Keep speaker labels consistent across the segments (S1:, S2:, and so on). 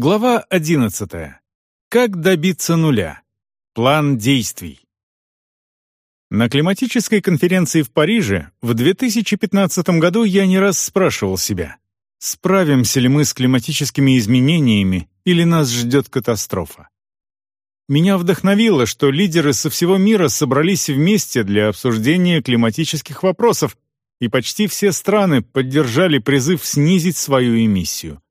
S1: Глава 11. Как добиться нуля? План действий. На климатической конференции в Париже в 2015 году я не раз спрашивал себя, справимся ли мы с климатическими изменениями или нас ждет катастрофа. Меня вдохновило, что лидеры со всего мира собрались вместе для обсуждения климатических вопросов, и почти все страны поддержали призыв снизить свою эмиссию.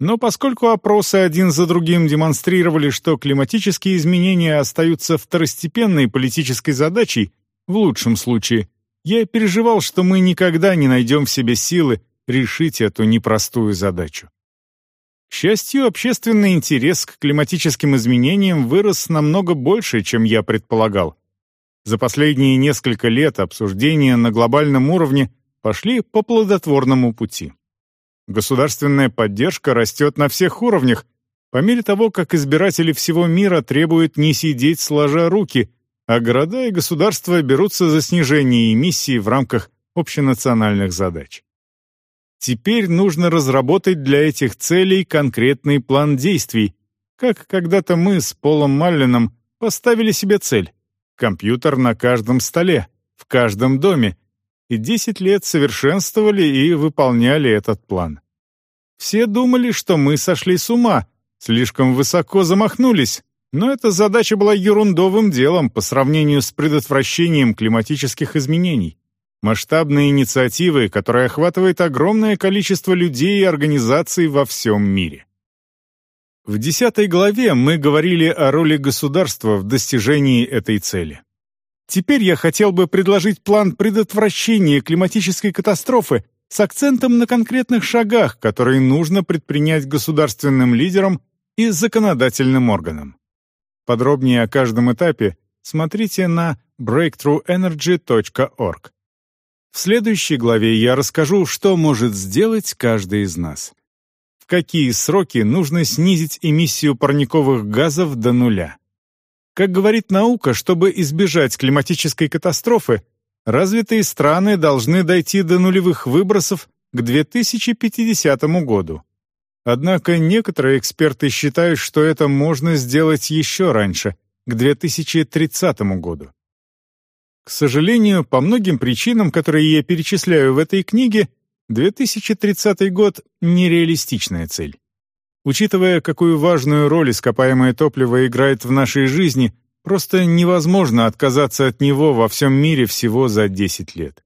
S1: Но поскольку опросы один за другим демонстрировали, что климатические изменения остаются второстепенной политической задачей, в лучшем случае, я переживал, что мы никогда не найдем в себе силы решить эту непростую задачу. К счастью, общественный интерес к климатическим изменениям вырос намного больше, чем я предполагал. За последние несколько лет обсуждения на глобальном уровне пошли по плодотворному пути. Государственная поддержка растет на всех уровнях, по мере того, как избиратели всего мира требуют не сидеть сложа руки, а города и государства берутся за снижение эмиссий в рамках общенациональных задач. Теперь нужно разработать для этих целей конкретный план действий, как когда-то мы с Полом Маллином поставили себе цель — компьютер на каждом столе, в каждом доме, и 10 лет совершенствовали и выполняли этот план. Все думали, что мы сошли с ума, слишком высоко замахнулись, но эта задача была ерундовым делом по сравнению с предотвращением климатических изменений. Масштабные инициативы, которая охватывает огромное количество людей и организаций во всем мире. В десятой главе мы говорили о роли государства в достижении этой цели. Теперь я хотел бы предложить план предотвращения климатической катастрофы с акцентом на конкретных шагах, которые нужно предпринять государственным лидерам и законодательным органам. Подробнее о каждом этапе смотрите на breakthroughenergy.org. В следующей главе я расскажу, что может сделать каждый из нас. В какие сроки нужно снизить эмиссию парниковых газов до нуля. Как говорит наука, чтобы избежать климатической катастрофы, развитые страны должны дойти до нулевых выбросов к 2050 году. Однако некоторые эксперты считают, что это можно сделать еще раньше, к 2030 году. К сожалению, по многим причинам, которые я перечисляю в этой книге, 2030 год — нереалистичная цель. Учитывая, какую важную роль ископаемое топливо играет в нашей жизни, просто невозможно отказаться от него во всем мире всего за 10 лет.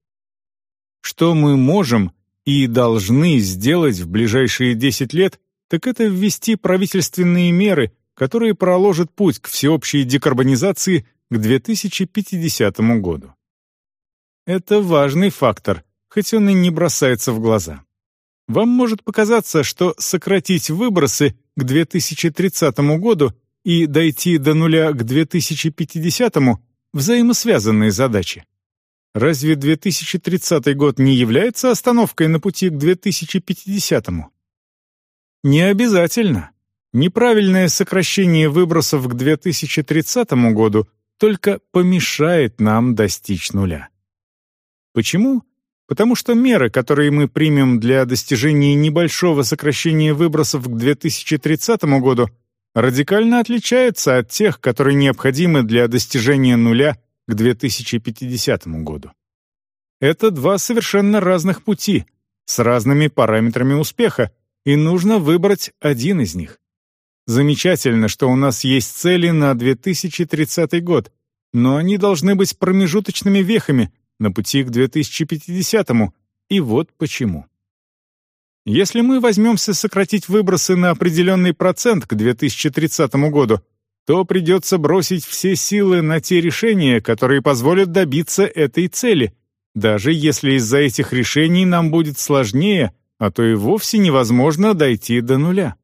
S1: Что мы можем и должны сделать в ближайшие 10 лет, так это ввести правительственные меры, которые проложат путь к всеобщей декарбонизации к 2050 году. Это важный фактор, хоть он и не бросается в глаза. Вам может показаться, что сократить выбросы к 2030 году и дойти до нуля к 2050 взаимосвязанные задачи. Разве 2030 год не является остановкой на пути к 2050? -му? Не обязательно. Неправильное сокращение выбросов к 2030 году только помешает нам достичь нуля. Почему? Потому что меры, которые мы примем для достижения небольшого сокращения выбросов к 2030 году, радикально отличаются от тех, которые необходимы для достижения нуля к 2050 году. Это два совершенно разных пути, с разными параметрами успеха, и нужно выбрать один из них. Замечательно, что у нас есть цели на 2030 год, но они должны быть промежуточными вехами, на пути к 2050-му, и вот почему. Если мы возьмемся сократить выбросы на определенный процент к 2030 году, то придется бросить все силы на те решения, которые позволят добиться этой цели, даже если из-за этих решений нам будет сложнее, а то и вовсе невозможно дойти до нуля.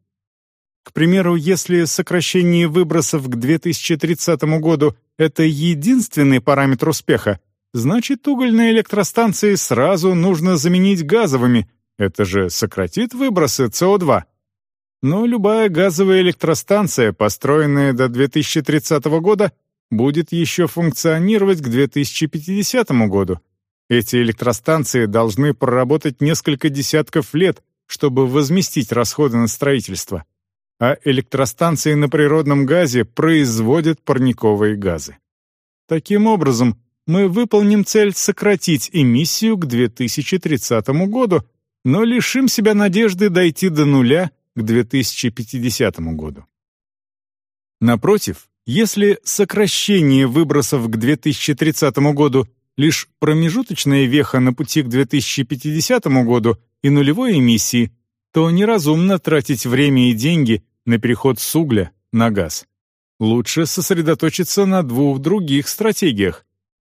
S1: К примеру, если сокращение выбросов к 2030 году — это единственный параметр успеха, Значит, угольные электростанции сразу нужно заменить газовыми. Это же сократит выбросы СО2. Но любая газовая электростанция, построенная до 2030 года, будет еще функционировать к 2050 году. Эти электростанции должны проработать несколько десятков лет, чтобы возместить расходы на строительство. а электростанции на природном газе производят парниковые газы. Таким образом, мы выполним цель сократить эмиссию к 2030 году, но лишим себя надежды дойти до нуля к 2050 году. Напротив, если сокращение выбросов к 2030 году лишь промежуточная веха на пути к 2050 году и нулевой эмиссии, то неразумно тратить время и деньги на переход с угля на газ. Лучше сосредоточиться на двух других стратегиях.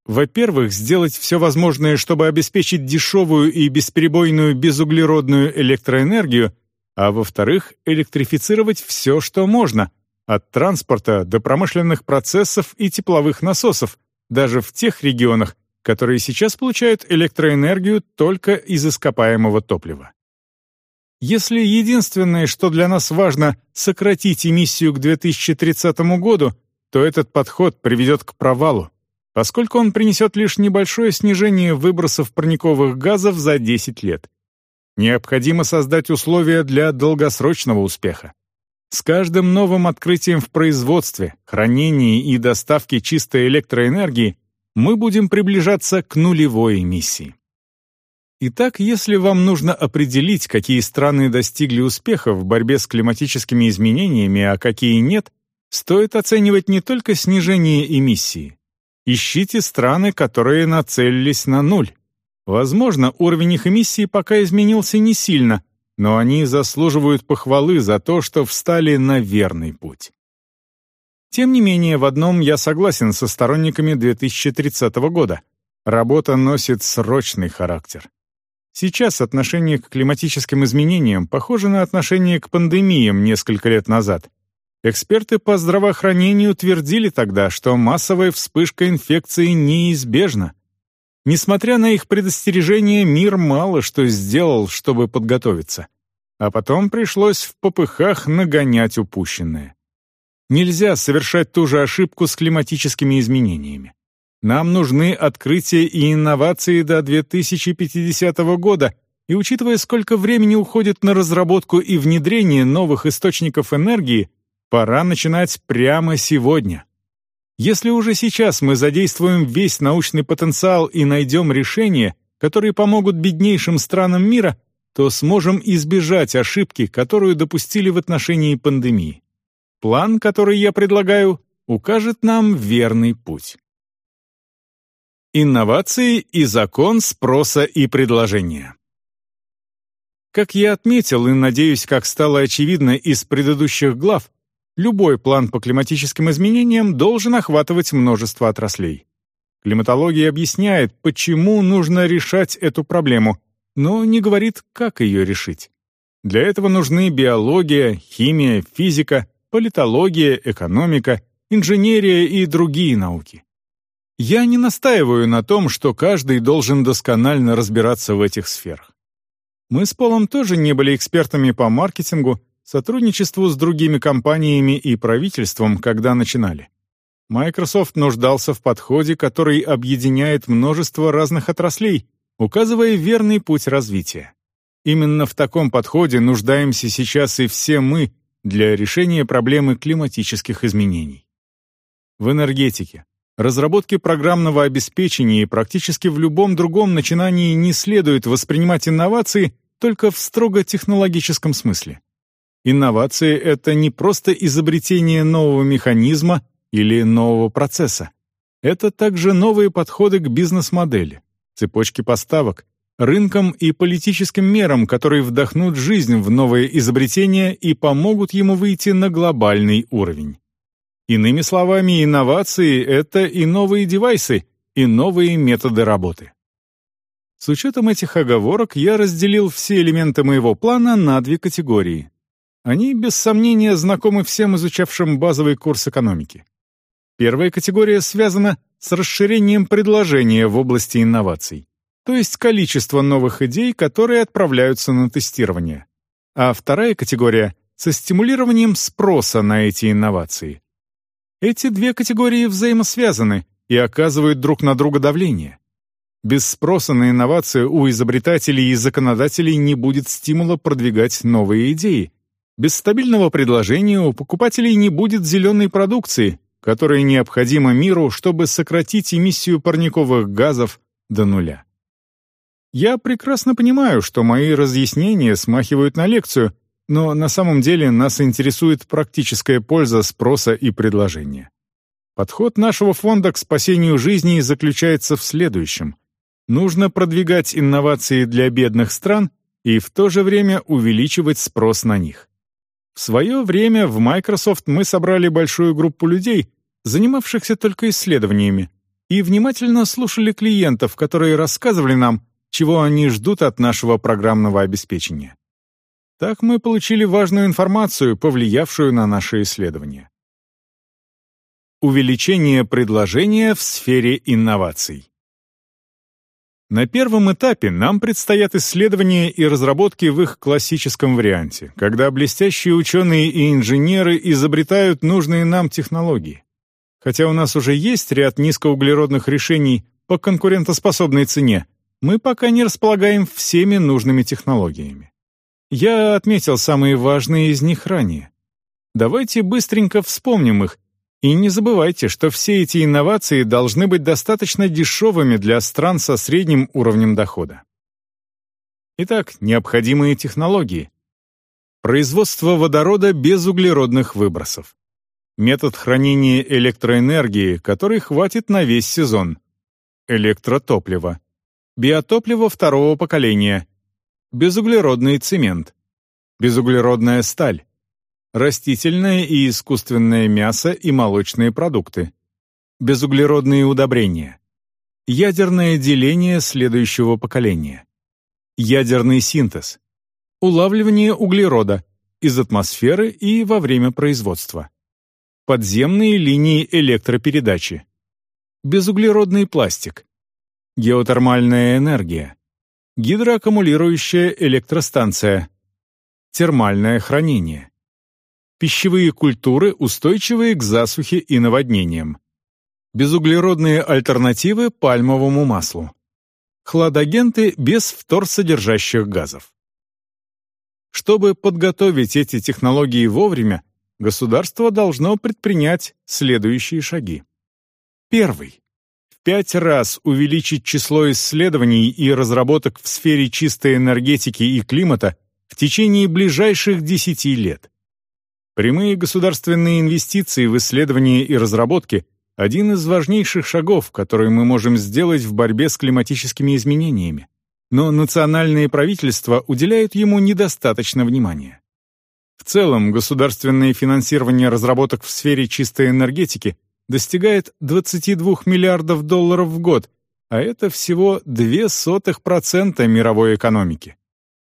S1: Во-первых, сделать все возможное, чтобы обеспечить дешевую и бесперебойную безуглеродную электроэнергию, а во-вторых, электрифицировать все, что можно, от транспорта до промышленных процессов и тепловых насосов, даже в тех регионах, которые сейчас получают электроэнергию только из ископаемого топлива. Если единственное, что для нас важно, сократить эмиссию к 2030 году, то этот подход приведет к провалу, поскольку он принесет лишь небольшое снижение выбросов парниковых газов за 10 лет. Необходимо создать условия для долгосрочного успеха. С каждым новым открытием в производстве, хранении и доставке чистой электроэнергии мы будем приближаться к нулевой эмиссии. Итак, если вам нужно определить, какие страны достигли успеха в борьбе с климатическими изменениями, а какие нет, стоит оценивать не только снижение эмиссии. Ищите страны, которые нацелились на нуль. Возможно, уровень их эмиссий пока изменился не сильно, но они заслуживают похвалы за то, что встали на верный путь. Тем не менее, в одном я согласен со сторонниками 2030 года. Работа носит срочный характер. Сейчас отношение к климатическим изменениям похоже на отношение к пандемиям несколько лет назад. Эксперты по здравоохранению твердили тогда, что массовая вспышка инфекции неизбежна. Несмотря на их предостережения, мир мало что сделал, чтобы подготовиться. А потом пришлось в попыхах нагонять упущенное. Нельзя совершать ту же ошибку с климатическими изменениями. Нам нужны открытия и инновации до 2050 года, и учитывая, сколько времени уходит на разработку и внедрение новых источников энергии, пора начинать прямо сегодня. Если уже сейчас мы задействуем весь научный потенциал и найдем решения, которые помогут беднейшим странам мира, то сможем избежать ошибки, которую допустили в отношении пандемии. План, который я предлагаю, укажет нам верный путь. Инновации и закон спроса и предложения. Как я отметил и, надеюсь, как стало очевидно из предыдущих глав, любой план по климатическим изменениям должен охватывать множество отраслей. Климатология объясняет, почему нужно решать эту проблему, но не говорит, как ее решить. Для этого нужны биология, химия, физика, политология, экономика, инженерия и другие науки. Я не настаиваю на том, что каждый должен досконально разбираться в этих сферах. Мы с Полом тоже не были экспертами по маркетингу, сотрудничеству с другими компаниями и правительством, когда начинали. Microsoft нуждался в подходе, который объединяет множество разных отраслей, указывая верный путь развития. Именно в таком подходе нуждаемся сейчас и все мы для решения проблемы климатических изменений. В энергетике, разработке программного обеспечения и практически в любом другом начинании не следует воспринимать инновации только в строго технологическом смысле. Инновации — это не просто изобретение нового механизма или нового процесса. Это также новые подходы к бизнес-модели, цепочке поставок, рынкам и политическим мерам, которые вдохнут жизнь в новые изобретения и помогут ему выйти на глобальный уровень. Иными словами, инновации — это и новые девайсы, и новые методы работы. С учетом этих оговорок я разделил все элементы моего плана на две категории. Они, без сомнения, знакомы всем изучавшим базовый курс экономики. Первая категория связана с расширением предложения в области инноваций, то есть количество новых идей, которые отправляются на тестирование. А вторая категория — со стимулированием спроса на эти инновации, эти две категории взаимосвязаны и оказывают друг на друга давление. Без спроса на инновацию у изобретателей и законодателей не будет стимула продвигать новые идеи. Без стабильного предложения у покупателей не будет зеленой продукции, которая необходима миру, чтобы сократить эмиссию парниковых газов до нуля. Я прекрасно понимаю, что мои разъяснения смахивают на лекцию, но на самом деле нас интересует практическая польза спроса и предложения. Подход нашего фонда к спасению жизней заключается в следующем. Нужно продвигать инновации для бедных стран и в то же время увеличивать спрос на них. В свое время в Microsoft мы собрали большую группу людей, занимавшихся только исследованиями, и внимательно слушали клиентов, которые рассказывали нам, чего они ждут от нашего программного обеспечения. Так мы получили важную информацию, повлиявшую на наши исследования. Увеличение предложения в сфере инноваций. На первом этапе нам предстоят исследования и разработки в их классическом варианте, когда блестящие ученые и инженеры изобретают нужные нам технологии. Хотя у нас уже есть ряд низкоуглеродных решений по конкурентоспособной цене, мы пока не располагаем всеми нужными технологиями. Я отметил самые важные из них ранее. Давайте быстренько вспомним их, и не забывайте, что все эти инновации должны быть достаточно дешевыми для стран со средним уровнем дохода. Итак, необходимые технологии. Производство водорода без углеродных выбросов. Метод хранения электроэнергии, который хватит на весь сезон. Электротопливо. Биотопливо второго поколения. Безуглеродный цемент. Безуглеродная сталь. Растительное и искусственное мясо и молочные продукты. Безуглеродные удобрения. Ядерное деление следующего поколения. Ядерный синтез. Улавливание углерода из атмосферы и во время производства. Подземные линии электропередачи. Безуглеродный пластик геотермальная энергия, гидроаккумулирующая электростанция, термальное хранение, пищевые культуры, устойчивые к засухе и наводнениям, безуглеродные альтернативы пальмовому маслу, хладагенты без вторсодержащих газов. Чтобы подготовить эти технологии вовремя, государство должно предпринять следующие шаги. Первый пять раз увеличить число исследований и разработок в сфере чистой энергетики и климата в течение ближайших 10 лет. Прямые государственные инвестиции в исследования и разработки – один из важнейших шагов, которые мы можем сделать в борьбе с климатическими изменениями. Но национальные правительства уделяют ему недостаточно внимания. В целом, государственное финансирование разработок в сфере чистой энергетики достигает 22 миллиардов долларов в год, а это всего 0,02% мировой экономики.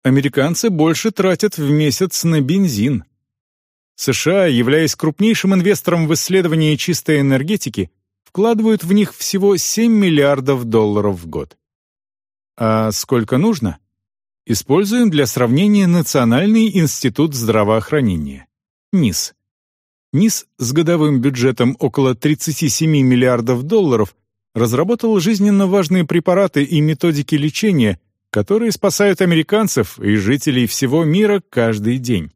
S1: Американцы больше тратят в месяц на бензин. США, являясь крупнейшим инвестором в исследования чистой энергетики, вкладывают в них всего 7 миллиардов долларов в год. А сколько нужно? Используем для сравнения Национальный институт здравоохранения, НИС. НИС с годовым бюджетом около 37 миллиардов долларов разработал жизненно важные препараты и методики лечения, которые спасают американцев и жителей всего мира каждый день.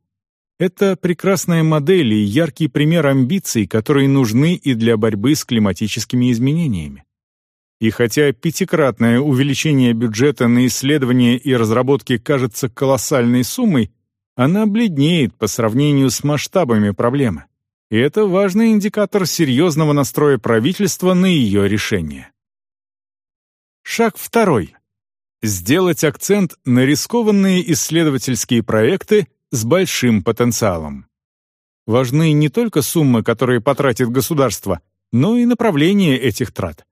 S1: Это прекрасная модель и яркий пример амбиций, которые нужны и для борьбы с климатическими изменениями. И хотя пятикратное увеличение бюджета на исследования и разработки кажется колоссальной суммой, она бледнеет по сравнению с масштабами проблемы и это важный индикатор серьезного настроя правительства на ее решение. Шаг второй. Сделать акцент на рискованные исследовательские проекты с большим потенциалом. Важны не только суммы, которые потратит государство, но и направление этих трат.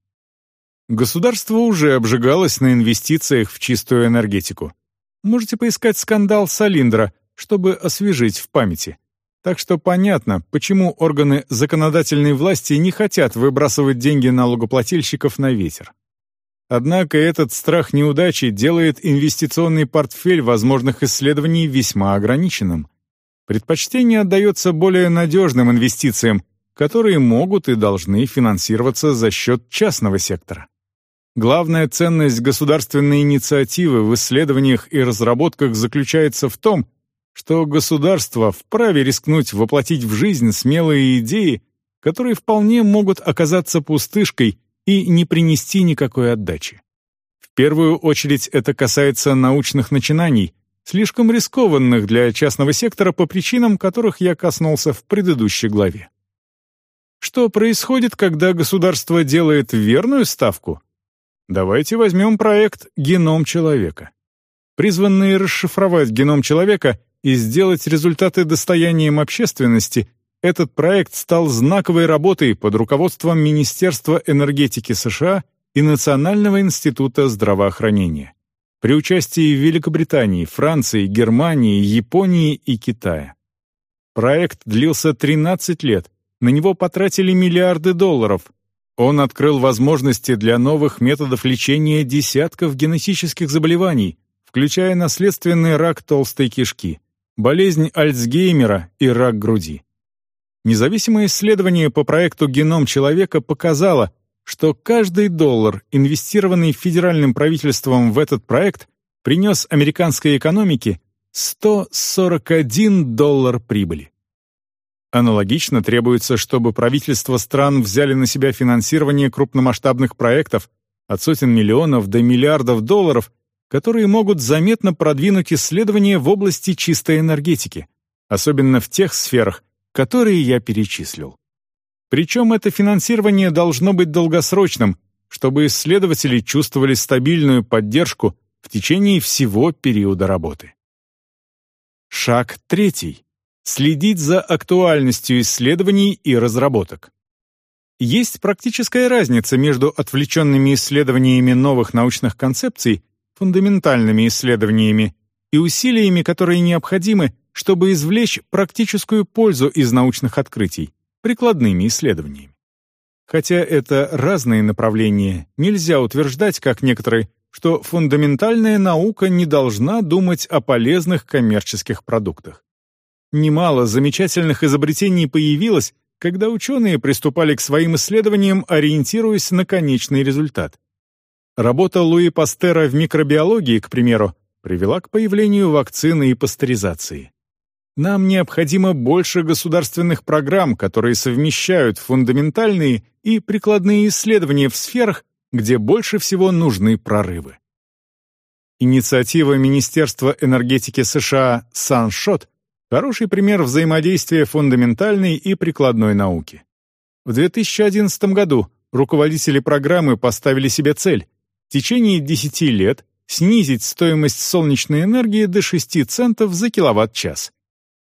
S1: Государство уже обжигалось на инвестициях в чистую энергетику. Можете поискать скандал Салиндра, чтобы освежить в памяти. Так что понятно, почему органы законодательной власти не хотят выбрасывать деньги налогоплательщиков на ветер. Однако этот страх неудачи делает инвестиционный портфель возможных исследований весьма ограниченным. Предпочтение отдается более надежным инвестициям, которые могут и должны финансироваться за счет частного сектора. Главная ценность государственной инициативы в исследованиях и разработках заключается в том, что государство вправе рискнуть воплотить в жизнь смелые идеи, которые вполне могут оказаться пустышкой и не принести никакой отдачи. В первую очередь это касается научных начинаний, слишком рискованных для частного сектора по причинам, которых я коснулся в предыдущей главе. Что происходит, когда государство делает верную ставку? Давайте возьмем проект «Геном человека». Призванный расшифровать геном человека и сделать результаты достоянием общественности, этот проект стал знаковой работой под руководством Министерства энергетики США и Национального института здравоохранения при участии Великобритании, Франции, Германии, Японии и Китая. Проект длился 13 лет, на него потратили миллиарды долларов. Он открыл возможности для новых методов лечения десятков генетических заболеваний, включая наследственный рак толстой кишки, болезнь Альцгеймера и рак груди. Независимое исследование по проекту «Геном человека» показало, что каждый доллар, инвестированный федеральным правительством в этот проект, принес американской экономике 141 доллар прибыли. Аналогично требуется, чтобы правительства стран взяли на себя финансирование крупномасштабных проектов от сотен миллионов до миллиардов долларов, которые могут заметно продвинуть исследования в области чистой энергетики, особенно в тех сферах, которые я перечислил. Причем это финансирование должно быть долгосрочным, чтобы исследователи чувствовали стабильную поддержку в течение всего периода работы. Шаг третий. Следить за актуальностью исследований и разработок. Есть практическая разница между отвлеченными исследованиями новых научных концепций, фундаментальными исследованиями и усилиями, которые необходимы, чтобы извлечь практическую пользу из научных открытий, прикладными исследованиями. Хотя это разные направления, нельзя утверждать, как некоторые, что фундаментальная наука не должна думать о полезных коммерческих продуктах. Немало замечательных изобретений появилось, когда ученые приступали к своим исследованиям, ориентируясь на конечный результат. Работа Луи Пастера в микробиологии, к примеру, привела к появлению вакцины и пастеризации. Нам необходимо больше государственных программ, которые совмещают фундаментальные и прикладные исследования в сферах, где больше всего нужны прорывы. Инициатива Министерства энергетики США «Саншот» — хороший пример взаимодействия фундаментальной и прикладной науки. В 2011 году руководители программы поставили себе цель в течение 10 лет снизить стоимость солнечной энергии до 6 центов за киловатт-час.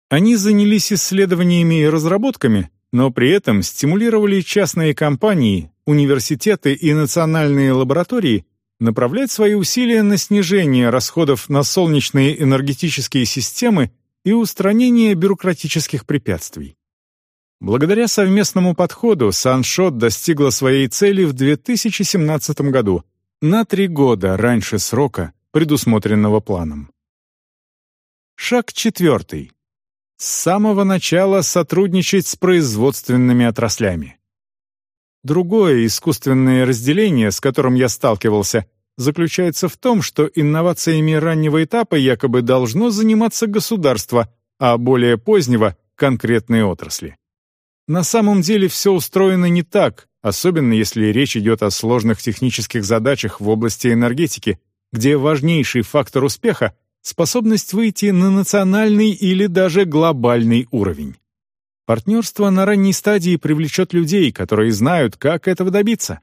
S1: Они занялись исследованиями и разработками, но при этом стимулировали частные компании, университеты и национальные лаборатории направлять свои усилия на снижение расходов на солнечные энергетические системы и устранение бюрократических препятствий. Благодаря совместному подходу Саншот достигла своей цели в 2017 году, на три года раньше срока, предусмотренного планом. Шаг четвертый с самого начала сотрудничать с производственными отраслями. Другое искусственное разделение, с которым я сталкивался, заключается в том, что инновациями раннего этапа якобы должно заниматься государство, а более позднего — конкретные отрасли. На самом деле все устроено не так, особенно если речь идет о сложных технических задачах в области энергетики, где важнейший фактор успеха способность выйти на национальный или даже глобальный уровень. Партнерство на ранней стадии привлечет людей, которые знают, как этого добиться.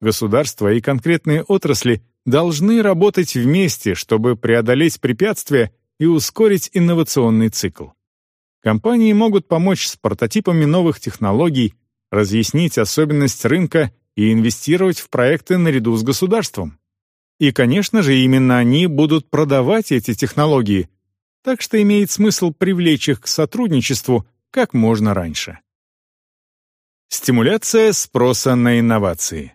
S1: Государства и конкретные отрасли должны работать вместе, чтобы преодолеть препятствия и ускорить инновационный цикл. Компании могут помочь с прототипами новых технологий, разъяснить особенность рынка и инвестировать в проекты наряду с государством. И, конечно же, именно они будут продавать эти технологии, так что имеет смысл привлечь их к сотрудничеству как можно раньше. Стимуляция спроса на инновации.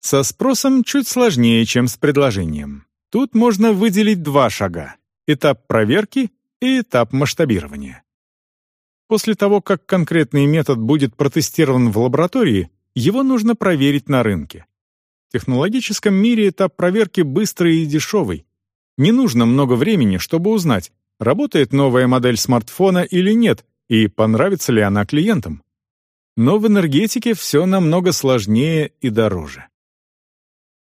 S1: Со спросом чуть сложнее, чем с предложением. Тут можно выделить два шага — этап проверки и этап масштабирования. После того, как конкретный метод будет протестирован в лаборатории, его нужно проверить на рынке. Технологическом мире этап проверки быстрый и дешевый. Не нужно много времени, чтобы узнать, работает новая модель смартфона или нет, и понравится ли она клиентам. Но в энергетике все намного сложнее и дороже.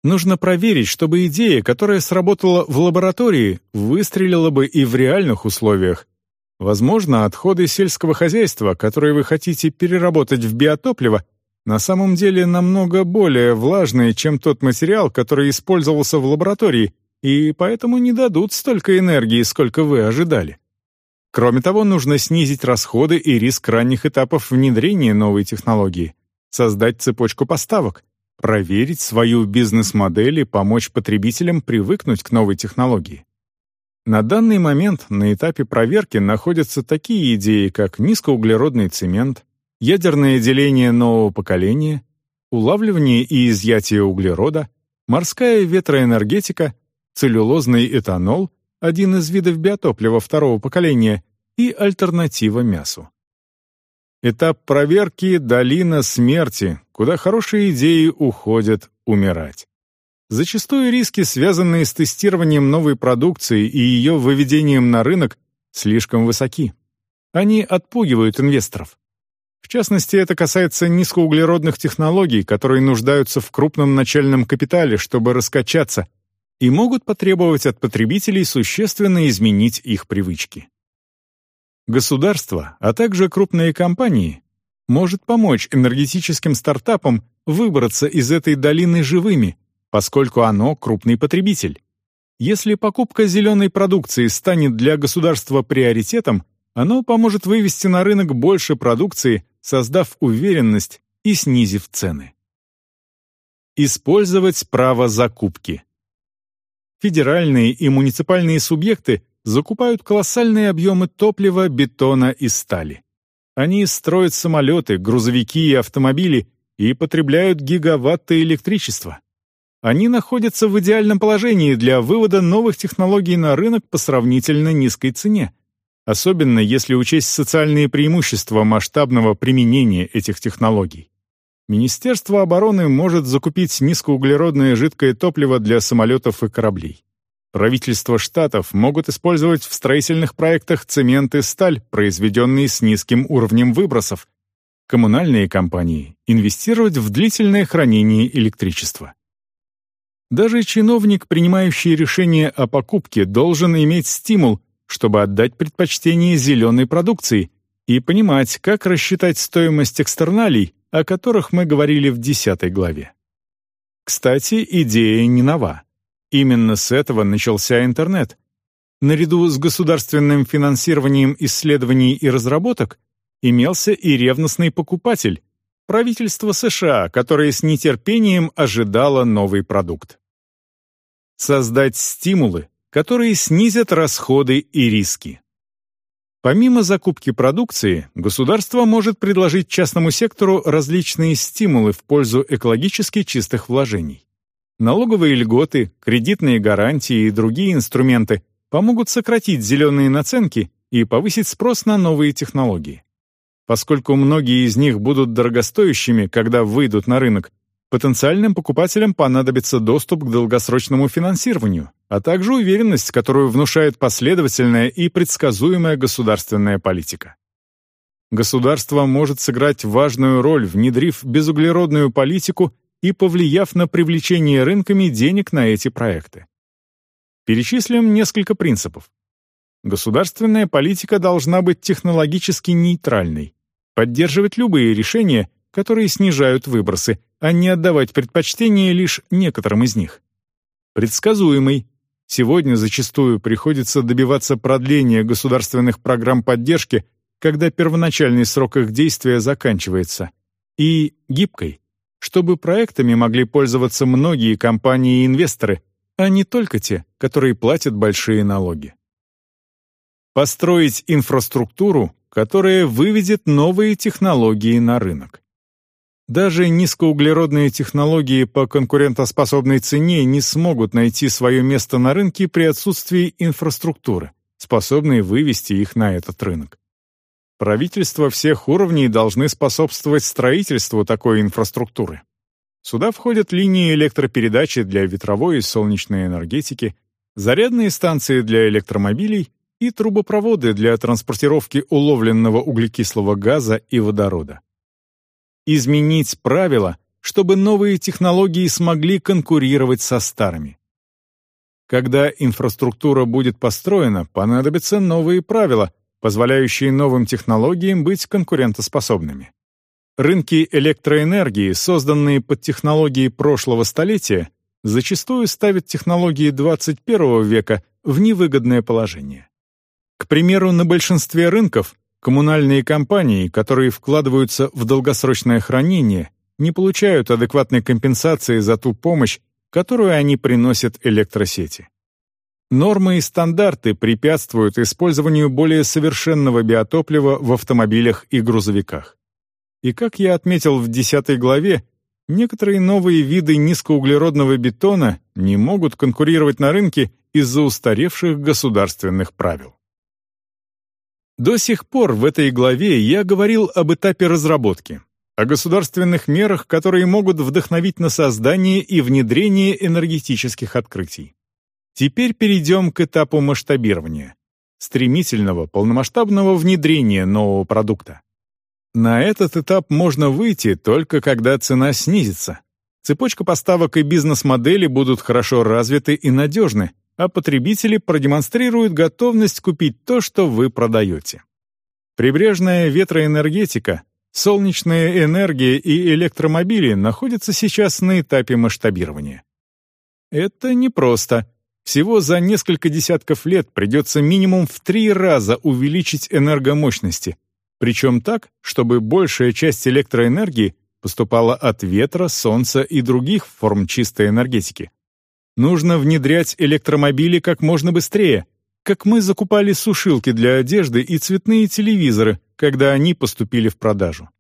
S1: Нужно проверить, чтобы идея, которая сработала в лаборатории, выстрелила бы и в реальных условиях. Возможно, отходы сельского хозяйства, которые вы хотите переработать в биотопливо, на самом деле намного более влажные, чем тот материал, который использовался в лаборатории, и поэтому не дадут столько энергии, сколько вы ожидали. Кроме того, нужно снизить расходы и риск ранних этапов внедрения новой технологии, создать цепочку поставок, проверить свою бизнес-модель и помочь потребителям привыкнуть к новой технологии. На данный момент на этапе проверки находятся такие идеи, как низкоуглеродный цемент, ядерное деление нового поколения, улавливание и изъятие углерода, морская ветроэнергетика, целлюлозный этанол, один из видов биотоплива второго поколения, и альтернатива мясу. Этап проверки — долина смерти, куда хорошие идеи уходят умирать. Зачастую риски, связанные с тестированием новой продукции и ее выведением на рынок, слишком высоки. Они отпугивают инвесторов. В частности, это касается низкоуглеродных технологий, которые нуждаются в крупном начальном капитале, чтобы раскачаться, и могут потребовать от потребителей существенно изменить их привычки. Государство, а также крупные компании может помочь энергетическим стартапам выбраться из этой долины живыми, поскольку оно крупный потребитель. Если покупка зеленой продукции станет для государства приоритетом, оно поможет вывести на рынок больше продукции, создав уверенность и снизив цены. Использовать право закупки. Федеральные и муниципальные субъекты закупают колоссальные объемы топлива, бетона и стали. Они строят самолеты, грузовики и автомобили и потребляют гигаватты электричества. Они находятся в идеальном положении для вывода новых технологий на рынок по сравнительно низкой цене, особенно если учесть социальные преимущества масштабного применения этих технологий. Министерство обороны может закупить низкоуглеродное жидкое топливо для самолетов и кораблей. Правительства штатов могут использовать в строительных проектах цемент и сталь, произведенные с низким уровнем выбросов. Коммунальные компании инвестировать в длительное хранение электричества. Даже чиновник, принимающий решение о покупке, должен иметь стимул, чтобы отдать предпочтение зеленой продукции и понимать, как рассчитать стоимость экстерналей, о которых мы говорили в 10 главе. Кстати, идея не нова. Именно с этого начался интернет. Наряду с государственным финансированием исследований и разработок имелся и ревностный покупатель — правительство США, которое с нетерпением ожидало новый продукт. Создать стимулы, которые снизят расходы и риски. Помимо закупки продукции, государство может предложить частному сектору различные стимулы в пользу экологически чистых вложений. Налоговые льготы, кредитные гарантии и другие инструменты помогут сократить зеленые наценки и повысить спрос на новые технологии. Поскольку многие из них будут дорогостоящими, когда выйдут на рынок, Потенциальным покупателям понадобится доступ к долгосрочному финансированию, а также уверенность, которую внушает последовательная и предсказуемая государственная политика. Государство может сыграть важную роль, внедрив безуглеродную политику и повлияв на привлечение рынками денег на эти проекты. Перечислим несколько принципов. Государственная политика должна быть технологически нейтральной, поддерживать любые решения, которые снижают выбросы, а не отдавать предпочтение лишь некоторым из них. Предсказуемый. Сегодня зачастую приходится добиваться продления государственных программ поддержки, когда первоначальный срок их действия заканчивается. И гибкой, чтобы проектами могли пользоваться многие компании и инвесторы, а не только те, которые платят большие налоги. Построить инфраструктуру, которая выведет новые технологии на рынок. Даже низкоуглеродные технологии по конкурентоспособной цене не смогут найти свое место на рынке при отсутствии инфраструктуры, способной вывести их на этот рынок. Правительства всех уровней должны способствовать строительству такой инфраструктуры. Сюда входят линии электропередачи для ветровой и солнечной энергетики, зарядные станции для электромобилей и трубопроводы для транспортировки уловленного углекислого газа и водорода. Изменить правила, чтобы новые технологии смогли конкурировать со старыми. Когда инфраструктура будет построена, понадобятся новые правила, позволяющие новым технологиям быть конкурентоспособными. Рынки электроэнергии, созданные под технологии прошлого столетия, зачастую ставят технологии 21 века в невыгодное положение. К примеру, на большинстве рынков коммунальные компании, которые вкладываются в долгосрочное хранение, не получают адекватной компенсации за ту помощь, которую они приносят электросети. Нормы и стандарты препятствуют использованию более совершенного биотоплива в автомобилях и грузовиках. И как я отметил в 10 главе, некоторые новые виды низкоуглеродного бетона не могут конкурировать на рынке из-за устаревших государственных правил. До сих пор в этой главе я говорил об этапе разработки, о государственных мерах, которые могут вдохновить на создание и внедрение энергетических открытий. Теперь перейдем к этапу масштабирования, стремительного, полномасштабного внедрения нового продукта. На этот этап можно выйти только когда цена снизится. Цепочка поставок и бизнес-модели будут хорошо развиты и надежны, а потребители продемонстрируют готовность купить то, что вы продаете. Прибрежная ветроэнергетика, солнечная энергия и электромобили находятся сейчас на этапе масштабирования. Это непросто. Всего за несколько десятков лет придется минимум в три раза увеличить энергомощности, причем так, чтобы большая часть электроэнергии поступала от ветра, солнца и других форм чистой энергетики. Нужно внедрять электромобили как можно быстрее, как мы закупали сушилки для одежды и цветные телевизоры, когда они поступили в продажу.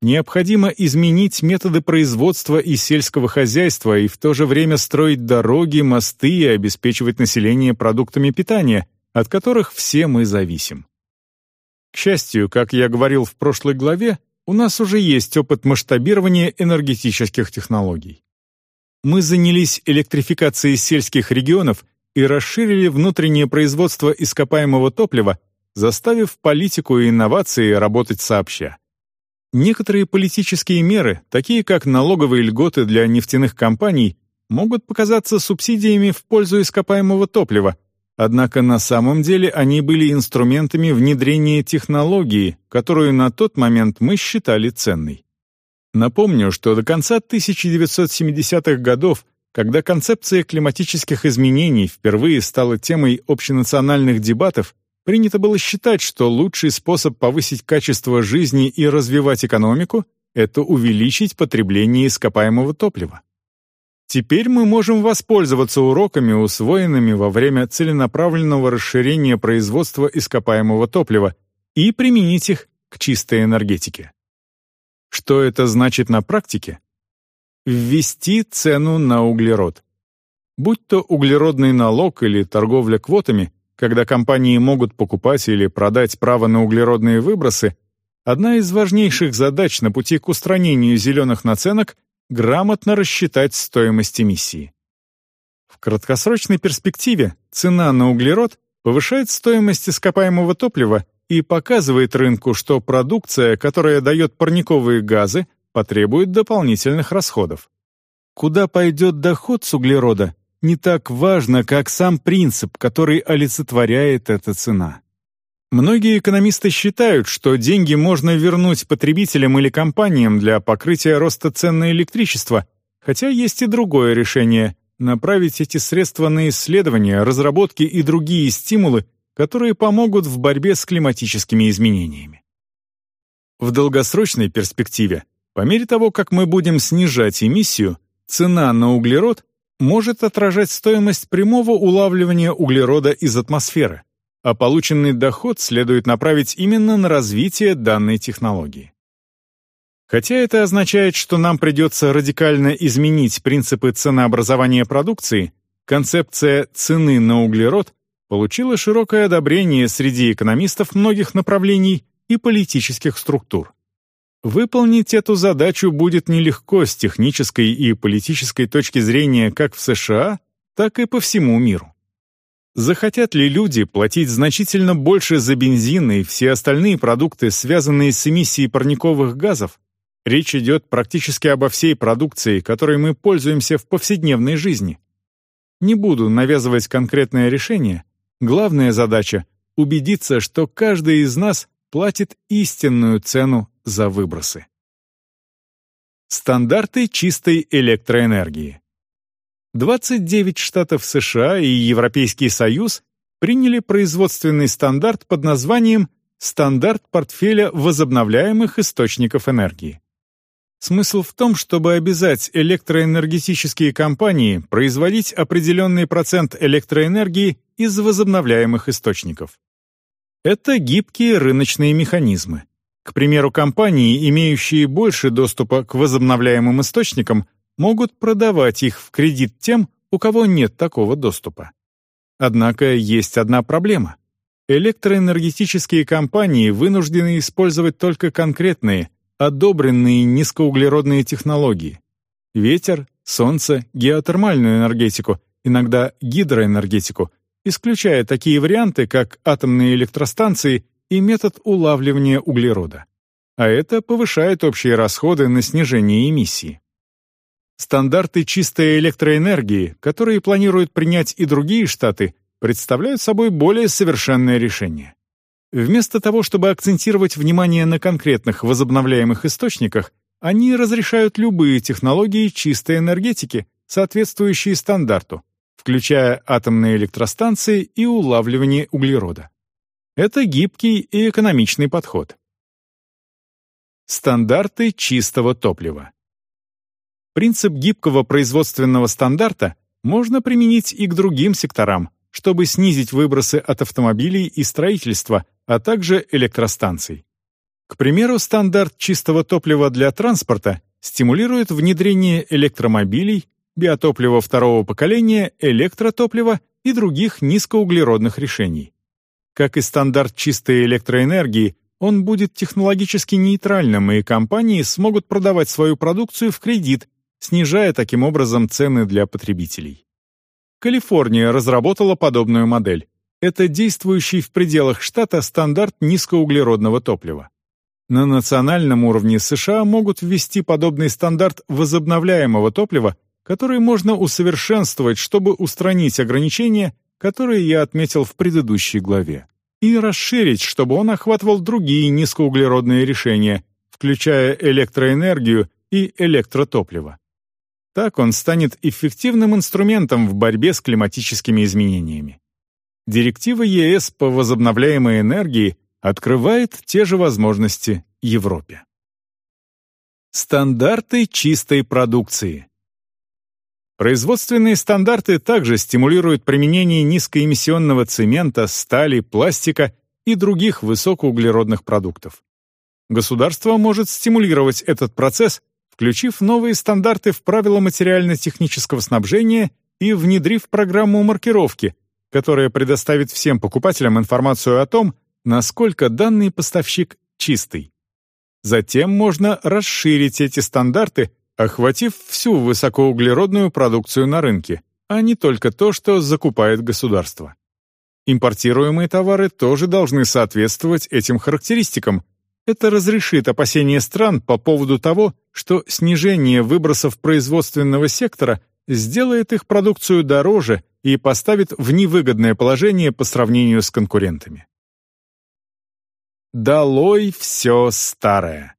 S1: Необходимо изменить методы производства и сельского хозяйства и в то же время строить дороги, мосты и обеспечивать население продуктами питания, от которых все мы зависим. К счастью, как я говорил в прошлой главе, у нас уже есть опыт масштабирования энергетических технологий мы занялись электрификацией сельских регионов и расширили внутреннее производство ископаемого топлива, заставив политику и инновации работать сообща. Некоторые политические меры, такие как налоговые льготы для нефтяных компаний, могут показаться субсидиями в пользу ископаемого топлива, однако на самом деле они были инструментами внедрения технологии, которую на тот момент мы считали ценной. Напомню, что до конца 1970-х годов, когда концепция климатических изменений впервые стала темой общенациональных дебатов, принято было считать, что лучший способ повысить качество жизни и развивать экономику — это увеличить потребление ископаемого топлива. Теперь мы можем воспользоваться уроками, усвоенными во время целенаправленного расширения производства ископаемого топлива, и применить их к чистой энергетике. Что это значит на практике? Ввести цену на углерод. Будь то углеродный налог или торговля квотами, когда компании могут покупать или продать право на углеродные выбросы, одна из важнейших задач на пути к устранению зеленых наценок — грамотно рассчитать стоимость эмиссии. В краткосрочной перспективе цена на углерод повышает стоимость ископаемого топлива и показывает рынку, что продукция, которая дает парниковые газы, потребует дополнительных расходов. Куда пойдет доход с углерода, не так важно, как сам принцип, который олицетворяет эта цена. Многие экономисты считают, что деньги можно вернуть потребителям или компаниям для покрытия роста цен на электричество, хотя есть и другое решение — направить эти средства на исследования, разработки и другие стимулы, которые помогут в борьбе с климатическими изменениями. В долгосрочной перспективе, по мере того, как мы будем снижать эмиссию, цена на углерод может отражать стоимость прямого улавливания углерода из атмосферы, а полученный доход следует направить именно на развитие данной технологии. Хотя это означает, что нам придется радикально изменить принципы ценообразования продукции, концепция цены на углерод получила широкое одобрение среди экономистов многих направлений и политических структур. Выполнить эту задачу будет нелегко с технической и политической точки зрения как в США, так и по всему миру. Захотят ли люди платить значительно больше за бензин и все остальные продукты, связанные с эмиссией парниковых газов? Речь идет практически обо всей продукции, которой мы пользуемся в повседневной жизни. Не буду навязывать конкретное решение. Главная задача — убедиться, что каждый из нас платит истинную цену за выбросы. Стандарты чистой электроэнергии. 29 штатов США и Европейский Союз приняли производственный стандарт под названием «Стандарт портфеля возобновляемых источников энергии». Смысл в том, чтобы обязать электроэнергетические компании производить определенный процент электроэнергии из возобновляемых источников. Это гибкие рыночные механизмы. К примеру, компании, имеющие больше доступа к возобновляемым источникам, могут продавать их в кредит тем, у кого нет такого доступа. Однако есть одна проблема. Электроэнергетические компании вынуждены использовать только конкретные, одобренные низкоуглеродные технологии. Ветер, солнце, геотермальную энергетику, иногда гидроэнергетику, исключая такие варианты, как атомные электростанции и метод улавливания углерода. А это повышает общие расходы на снижение эмиссии. Стандарты чистой электроэнергии, которые планируют принять и другие штаты, представляют собой более совершенное решение. Вместо того, чтобы акцентировать внимание на конкретных возобновляемых источниках, они разрешают любые технологии чистой энергетики, соответствующие стандарту, включая атомные электростанции и улавливание углерода. Это гибкий и экономичный подход. Стандарты чистого топлива. Принцип гибкого производственного стандарта можно применить и к другим секторам, чтобы снизить выбросы от автомобилей и строительства, а также электростанций. К примеру, стандарт чистого топлива для транспорта стимулирует внедрение электромобилей, биотоплива второго поколения, электротоплива и других низкоуглеродных решений. Как и стандарт чистой электроэнергии, он будет технологически нейтральным, и компании смогут продавать свою продукцию в кредит, снижая таким образом цены для потребителей. Калифорния разработала подобную модель. Это действующий в пределах штата стандарт низкоуглеродного топлива. На национальном уровне США могут ввести подобный стандарт возобновляемого топлива, который можно усовершенствовать, чтобы устранить ограничения, которые я отметил в предыдущей главе, и расширить, чтобы он охватывал другие низкоуглеродные решения, включая электроэнергию и электротопливо. Так он станет эффективным инструментом в борьбе с климатическими изменениями. Директива ЕС по возобновляемой энергии открывает те же возможности Европе. Стандарты чистой продукции. Производственные стандарты также стимулируют применение низкоэмиссионного цемента, стали, пластика и других высокоуглеродных продуктов. Государство может стимулировать этот процесс, включив новые стандарты в правила материально-технического снабжения и внедрив программу маркировки, которая предоставит всем покупателям информацию о том, насколько данный поставщик чистый. Затем можно расширить эти стандарты охватив всю высокоуглеродную продукцию на рынке, а не только то, что закупает государство. Импортируемые товары тоже должны соответствовать этим характеристикам. Это разрешит опасения стран по поводу того, что снижение выбросов производственного сектора сделает их продукцию дороже и поставит в невыгодное положение по сравнению с конкурентами. Долой все старое.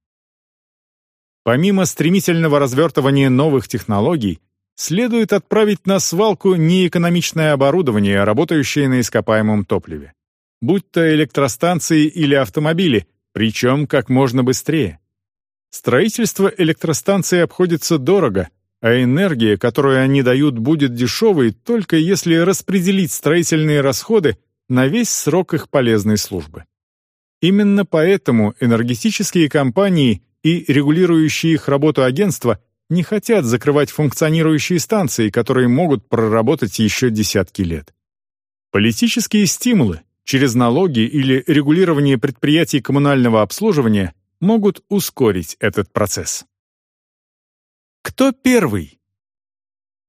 S1: Помимо стремительного развертывания новых технологий, следует отправить на свалку неэкономичное оборудование, работающее на ископаемом топливе. Будь то электростанции или автомобили, причем как можно быстрее. Строительство электростанций обходится дорого, а энергия, которую они дают, будет дешевой, только если распределить строительные расходы на весь срок их полезной службы. Именно поэтому энергетические компании и регулирующие их работу агентства не хотят закрывать функционирующие станции, которые могут проработать еще десятки лет. Политические стимулы через налоги или регулирование предприятий коммунального обслуживания могут ускорить этот процесс. Кто первый?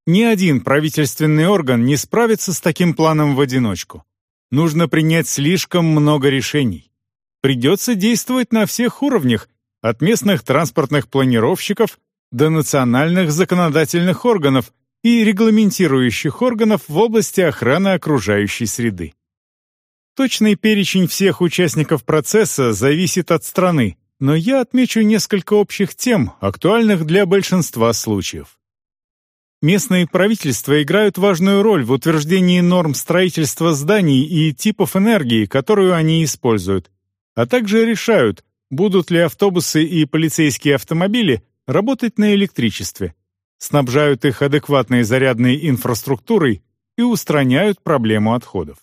S1: Ни один правительственный орган не справится с таким планом в одиночку. Нужно принять слишком много решений. Придется действовать на всех уровнях, от местных транспортных планировщиков до национальных законодательных органов и регламентирующих органов в области охраны окружающей среды. Точный перечень всех участников процесса зависит от страны, но я отмечу несколько общих тем, актуальных для большинства случаев. Местные правительства играют важную роль в утверждении норм строительства зданий и типов энергии, которую они используют, а также решают, будут ли автобусы и полицейские автомобили работать на электричестве, снабжают их адекватной зарядной инфраструктурой и устраняют проблему отходов.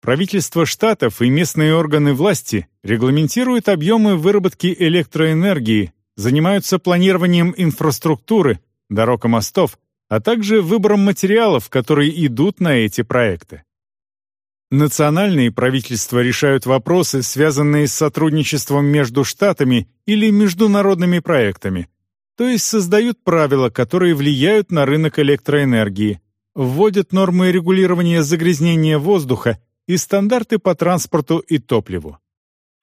S1: Правительство штатов и местные органы власти регламентируют объемы выработки электроэнергии, занимаются планированием инфраструктуры, дорог и мостов, а также выбором материалов, которые идут на эти проекты. Национальные правительства решают вопросы, связанные с сотрудничеством между штатами или международными проектами, то есть создают правила, которые влияют на рынок электроэнергии, вводят нормы регулирования загрязнения воздуха и стандарты по транспорту и топливу.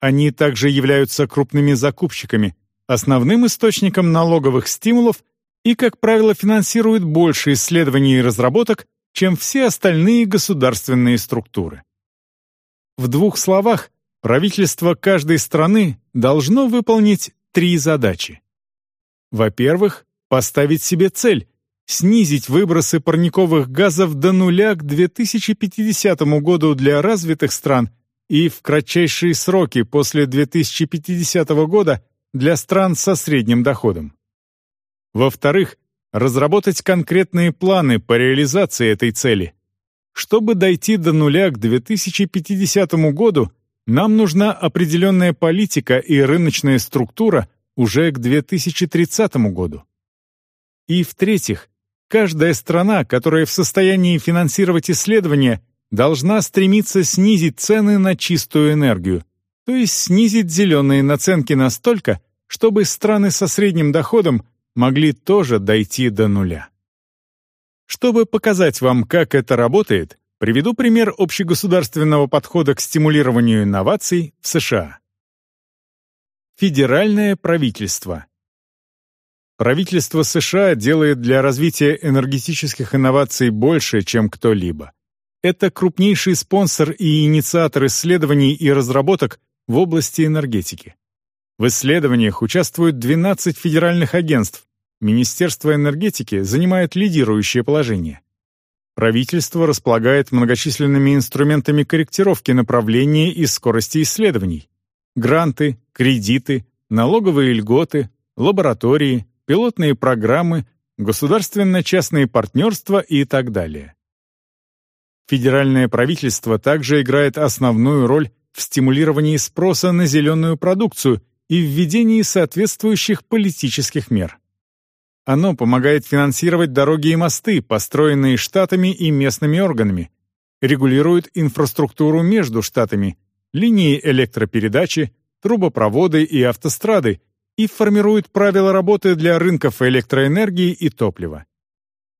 S1: Они также являются крупными закупщиками, основным источником налоговых стимулов и, как правило, финансирует больше исследований и разработок, чем все остальные государственные структуры. В двух словах, правительство каждой страны должно выполнить три задачи. Во-первых, поставить себе цель – снизить выбросы парниковых газов до нуля к 2050 году для развитых стран и в кратчайшие сроки после 2050 года для стран со средним доходом. Во-вторых, разработать конкретные планы по реализации этой цели. Чтобы дойти до нуля к 2050 году, нам нужна определенная политика и рыночная структура уже к 2030 году. И в-третьих, каждая страна, которая в состоянии финансировать исследования, должна стремиться снизить цены на чистую энергию, то есть снизить зеленые наценки настолько, чтобы страны со средним доходом могли тоже дойти до нуля. Чтобы показать вам, как это работает, приведу пример общегосударственного подхода к стимулированию инноваций в США. Федеральное правительство. Правительство США делает для развития энергетических инноваций больше, чем кто-либо. Это крупнейший спонсор и инициатор исследований и разработок в области энергетики. В исследованиях участвуют 12 федеральных агентств. Министерство энергетики занимает лидирующее положение. Правительство располагает многочисленными инструментами корректировки направления и скорости исследований. Гранты, кредиты, налоговые льготы, лаборатории, пилотные программы, государственно-частные партнерства и так далее. Федеральное правительство также играет основную роль в стимулировании спроса на зеленую продукцию и введении соответствующих политических мер. Оно помогает финансировать дороги и мосты, построенные штатами и местными органами, регулирует инфраструктуру между штатами, линии электропередачи, трубопроводы и автострады и формирует правила работы для рынков электроэнергии и топлива.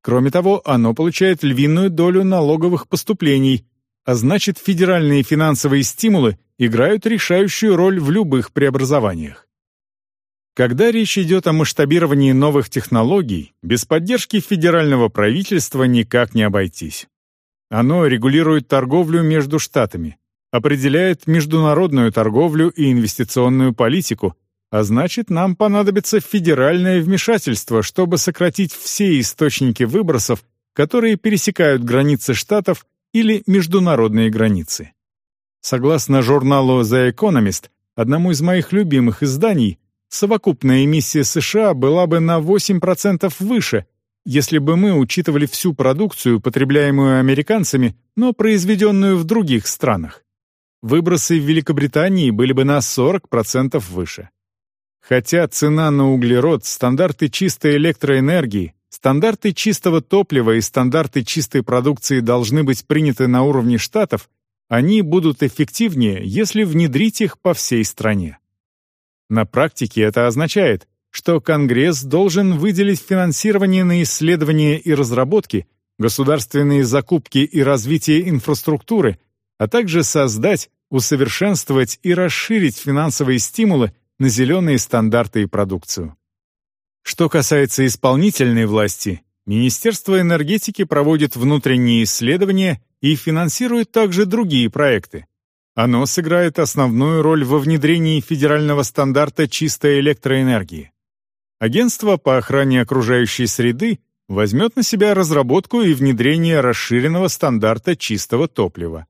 S1: Кроме того, оно получает львиную долю налоговых поступлений, а значит федеральные финансовые стимулы играют решающую роль в любых преобразованиях. Когда речь идет о масштабировании новых технологий, без поддержки федерального правительства никак не обойтись. Оно регулирует торговлю между штатами, определяет международную торговлю и инвестиционную политику, а значит, нам понадобится федеральное вмешательство, чтобы сократить все источники выбросов, которые пересекают границы штатов или международные границы. Согласно журналу The Economist, одному из моих любимых изданий, совокупная эмиссия США была бы на 8% выше, если бы мы учитывали всю продукцию, потребляемую американцами, но произведенную в других странах. Выбросы в Великобритании были бы на 40% выше. Хотя цена на углерод, стандарты чистой электроэнергии, стандарты чистого топлива и стандарты чистой продукции должны быть приняты на уровне штатов, они будут эффективнее, если внедрить их по всей стране. На практике это означает, что Конгресс должен выделить финансирование на исследования и разработки, государственные закупки и развитие инфраструктуры, а также создать, усовершенствовать и расширить финансовые стимулы на зеленые стандарты и продукцию. Что касается исполнительной власти, Министерство энергетики проводит внутренние исследования и финансирует также другие проекты. Оно сыграет основную роль во внедрении федерального стандарта чистой электроэнергии. Агентство по охране окружающей среды возьмет на себя разработку и внедрение расширенного стандарта чистого топлива.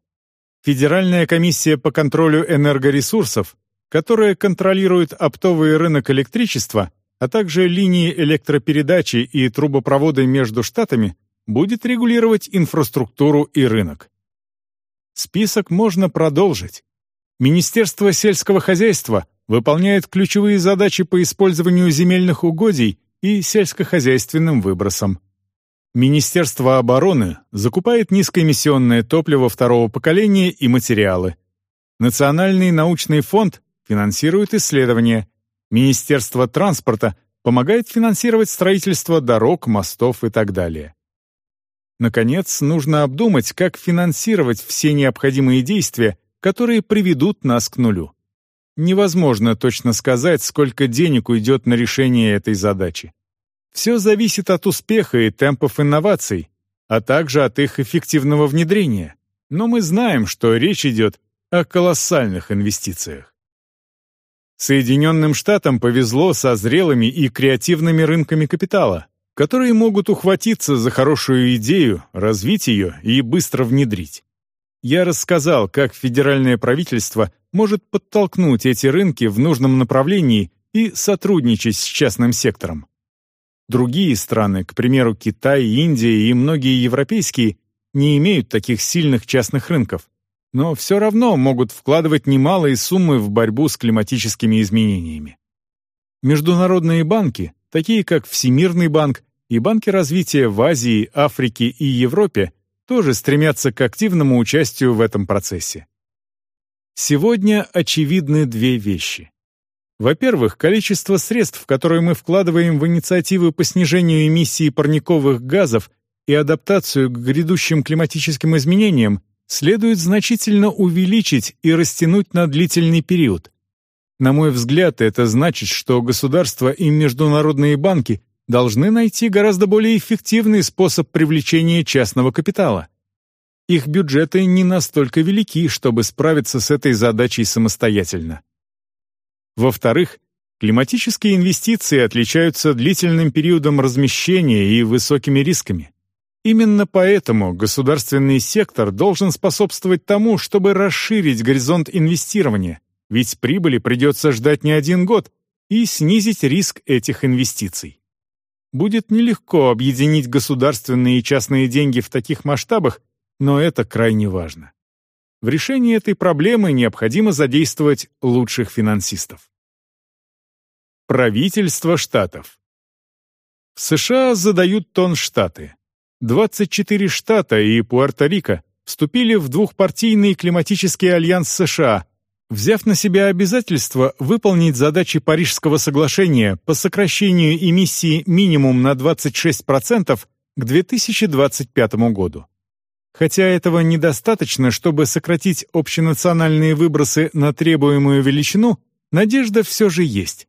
S1: Федеральная комиссия по контролю энергоресурсов, которая контролирует оптовый рынок электричества, а также линии электропередачи и трубопроводы между штатами, будет регулировать инфраструктуру и рынок. Список можно продолжить. Министерство сельского хозяйства выполняет ключевые задачи по использованию земельных угодий и сельскохозяйственным выбросам. Министерство обороны закупает низкоэмиссионное топливо второго поколения и материалы. Национальный научный фонд финансирует исследования, Министерство транспорта помогает финансировать строительство дорог, мостов и так далее. Наконец, нужно обдумать, как финансировать все необходимые действия, которые приведут нас к нулю. Невозможно точно сказать, сколько денег уйдет на решение этой задачи. Все зависит от успеха и темпов инноваций, а также от их эффективного внедрения. Но мы знаем, что речь идет о колоссальных инвестициях. Соединенным Штатам повезло со зрелыми и креативными рынками капитала, которые могут ухватиться за хорошую идею, развить ее и быстро внедрить. Я рассказал, как федеральное правительство может подтолкнуть эти рынки в нужном направлении и сотрудничать с частным сектором. Другие страны, к примеру, Китай, Индия и многие европейские, не имеют таких сильных частных рынков, но все равно могут вкладывать немалые суммы в борьбу с климатическими изменениями. Международные банки, такие как Всемирный банк и банки развития в Азии, Африке и Европе, тоже стремятся к активному участию в этом процессе. Сегодня очевидны две вещи. Во-первых, количество средств, которые мы вкладываем в инициативы по снижению эмиссии парниковых газов и адаптацию к грядущим климатическим изменениям, следует значительно увеличить и растянуть на длительный период. На мой взгляд, это значит, что государства и международные банки должны найти гораздо более эффективный способ привлечения частного капитала. Их бюджеты не настолько велики, чтобы справиться с этой задачей самостоятельно. Во-вторых, климатические инвестиции отличаются длительным периодом размещения и высокими рисками. Именно поэтому государственный сектор должен способствовать тому, чтобы расширить горизонт инвестирования, ведь прибыли придется ждать не один год, и снизить риск этих инвестиций. Будет нелегко объединить государственные и частные деньги в таких масштабах, но это крайне важно. В решении этой проблемы необходимо задействовать лучших финансистов. Правительство штатов В США задают тон штаты. 24 штата и Пуэрто-Рико вступили в двухпартийный климатический альянс США, взяв на себя обязательство выполнить задачи Парижского соглашения по сокращению эмиссии минимум на 26% к 2025 году. Хотя этого недостаточно, чтобы сократить общенациональные выбросы на требуемую величину, надежда все же есть.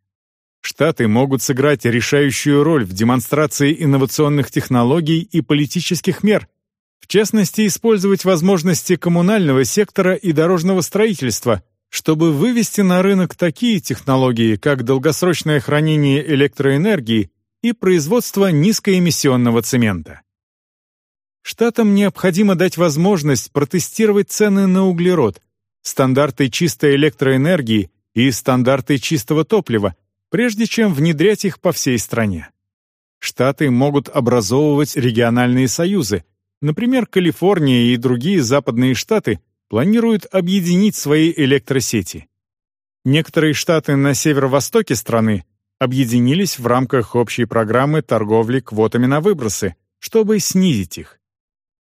S1: Штаты могут сыграть решающую роль в демонстрации инновационных технологий и политических мер, в частности, использовать возможности коммунального сектора и дорожного строительства, чтобы вывести на рынок такие технологии, как долгосрочное хранение электроэнергии и производство низкоэмиссионного цемента. Штатам необходимо дать возможность протестировать цены на углерод, стандарты чистой электроэнергии и стандарты чистого топлива, прежде чем внедрять их по всей стране. Штаты могут образовывать региональные союзы. Например, Калифорния и другие западные штаты планируют объединить свои электросети. Некоторые штаты на северо-востоке страны объединились в рамках общей программы торговли квотами на выбросы, чтобы снизить их.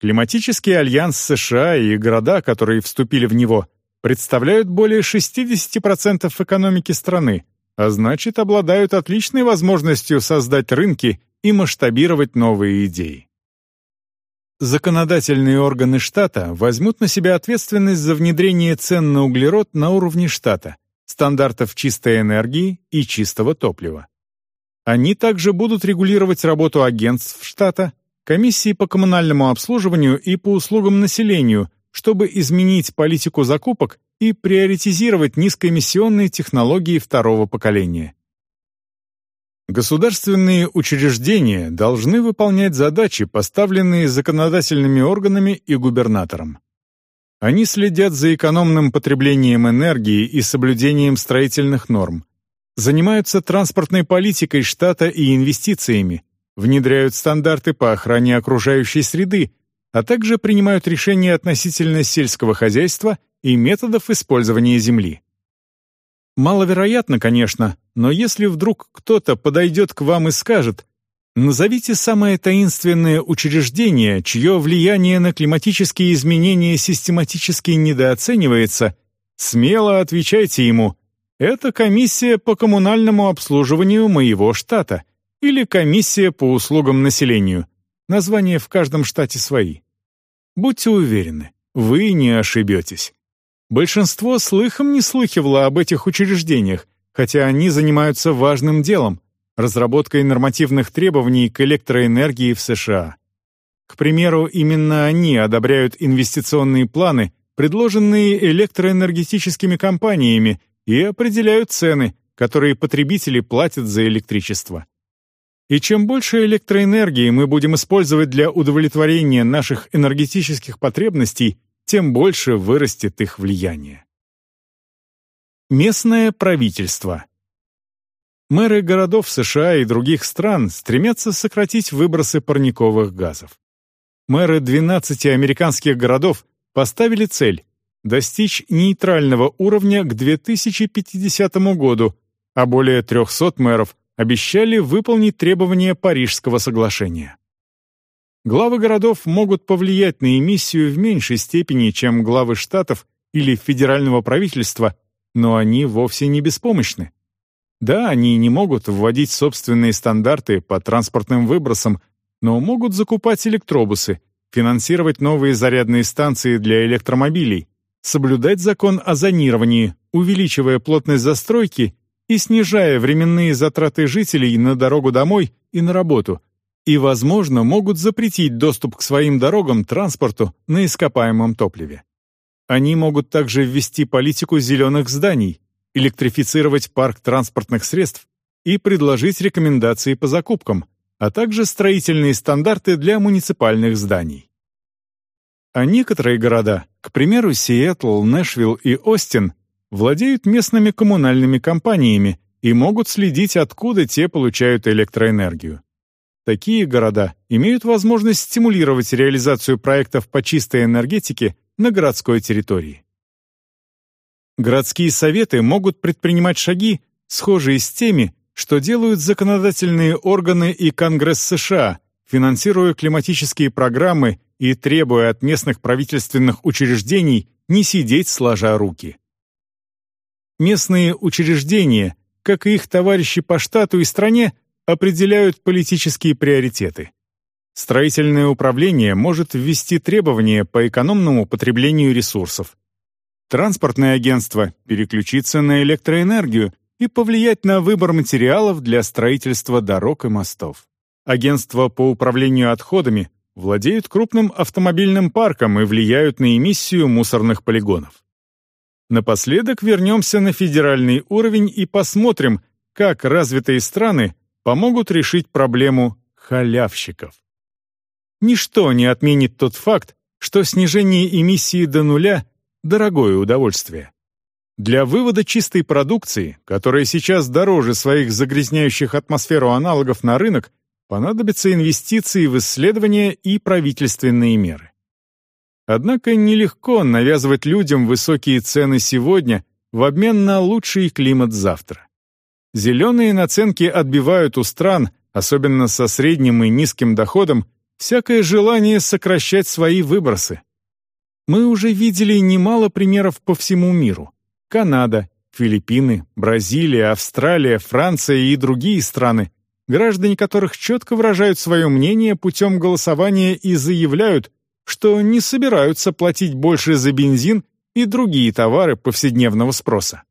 S1: Климатический альянс США и города, которые вступили в него, представляют более 60% экономики страны, а значит, обладают отличной возможностью создать рынки и масштабировать новые идеи. Законодательные органы штата возьмут на себя ответственность за внедрение цен на углерод на уровне штата, стандартов чистой энергии и чистого топлива. Они также будут регулировать работу агентств штата, комиссии по коммунальному обслуживанию и по услугам населению, чтобы изменить политику закупок и приоритизировать низкоэмиссионные технологии второго поколения. Государственные учреждения должны выполнять задачи, поставленные законодательными органами и губернатором. Они следят за экономным потреблением энергии и соблюдением строительных норм, занимаются транспортной политикой штата и инвестициями, внедряют стандарты по охране окружающей среды, а также принимают решения относительно сельского хозяйства и методов использования земли. Маловероятно, конечно, но если вдруг кто-то подойдет к вам и скажет «Назовите самое таинственное учреждение, чье влияние на климатические изменения систематически недооценивается», смело отвечайте ему «Это комиссия по коммунальному обслуживанию моего штата» или «Комиссия по услугам населению». Названия в каждом штате свои. Будьте уверены, вы не ошибетесь. Большинство слыхом не слыхивало об этих учреждениях, хотя они занимаются важным делом — разработкой нормативных требований к электроэнергии в США. К примеру, именно они одобряют инвестиционные планы, предложенные электроэнергетическими компаниями, и определяют цены, которые потребители платят за электричество. И чем больше электроэнергии мы будем использовать для удовлетворения наших энергетических потребностей, тем больше вырастет их влияние. Местное правительство Мэры городов США и других стран стремятся сократить выбросы парниковых газов. Мэры 12 американских городов поставили цель достичь нейтрального уровня к 2050 году, а более 300 мэров обещали выполнить требования Парижского соглашения. Главы городов могут повлиять на эмиссию в меньшей степени, чем главы штатов или федерального правительства, но они вовсе не беспомощны. Да, они не могут вводить собственные стандарты по транспортным выбросам, но могут закупать электробусы, финансировать новые зарядные станции для электромобилей, соблюдать закон о зонировании, увеличивая плотность застройки и снижая временные затраты жителей на дорогу домой и на работу – и, возможно, могут запретить доступ к своим дорогам транспорту на ископаемом топливе. Они могут также ввести политику зеленых зданий, электрифицировать парк транспортных средств и предложить рекомендации по закупкам, а также строительные стандарты для муниципальных зданий. А некоторые города, к примеру, Сиэтл, Нэшвилл и Остин, владеют местными коммунальными компаниями и могут следить, откуда те получают электроэнергию. Такие города имеют возможность стимулировать реализацию проектов по чистой энергетике на городской территории. Городские советы могут предпринимать шаги, схожие с теми, что делают законодательные органы и Конгресс США, финансируя климатические программы и требуя от местных правительственных учреждений не сидеть сложа руки. Местные учреждения, как и их товарищи по штату и стране, определяют политические приоритеты. Строительное управление может ввести требования по экономному потреблению ресурсов. Транспортное агентство переключиться на электроэнергию и повлиять на выбор материалов для строительства дорог и мостов. Агентства по управлению отходами владеют крупным автомобильным парком и влияют на эмиссию мусорных полигонов. Напоследок вернемся на федеральный уровень и посмотрим, как развитые страны помогут решить проблему халявщиков. Ничто не отменит тот факт, что снижение эмиссии до нуля – дорогое удовольствие. Для вывода чистой продукции, которая сейчас дороже своих загрязняющих атмосферу аналогов на рынок, понадобятся инвестиции в исследования и правительственные меры. Однако нелегко навязывать людям высокие цены сегодня в обмен на лучший климат завтра. Зеленые наценки отбивают у стран, особенно со средним и низким доходом, всякое желание сокращать свои выбросы. Мы уже видели немало примеров по всему миру. Канада, Филиппины, Бразилия, Австралия, Франция и другие страны, граждане которых четко выражают свое мнение путем голосования и заявляют, что не собираются платить больше за бензин и другие товары повседневного спроса.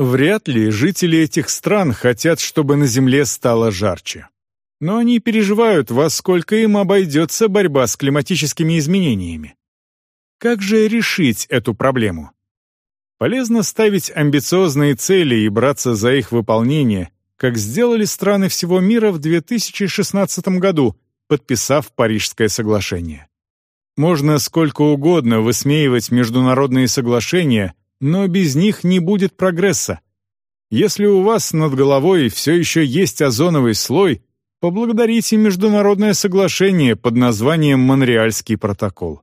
S1: Вряд ли жители этих стран хотят, чтобы на Земле стало жарче. Но они переживают, во сколько им обойдется борьба с климатическими изменениями. Как же решить эту проблему? Полезно ставить амбициозные цели и браться за их выполнение, как сделали страны всего мира в 2016 году, подписав Парижское соглашение. Можно сколько угодно высмеивать международные соглашения, но без них не будет прогресса. Если у вас над головой все еще есть озоновый слой, поблагодарите международное соглашение под названием Монреальский протокол.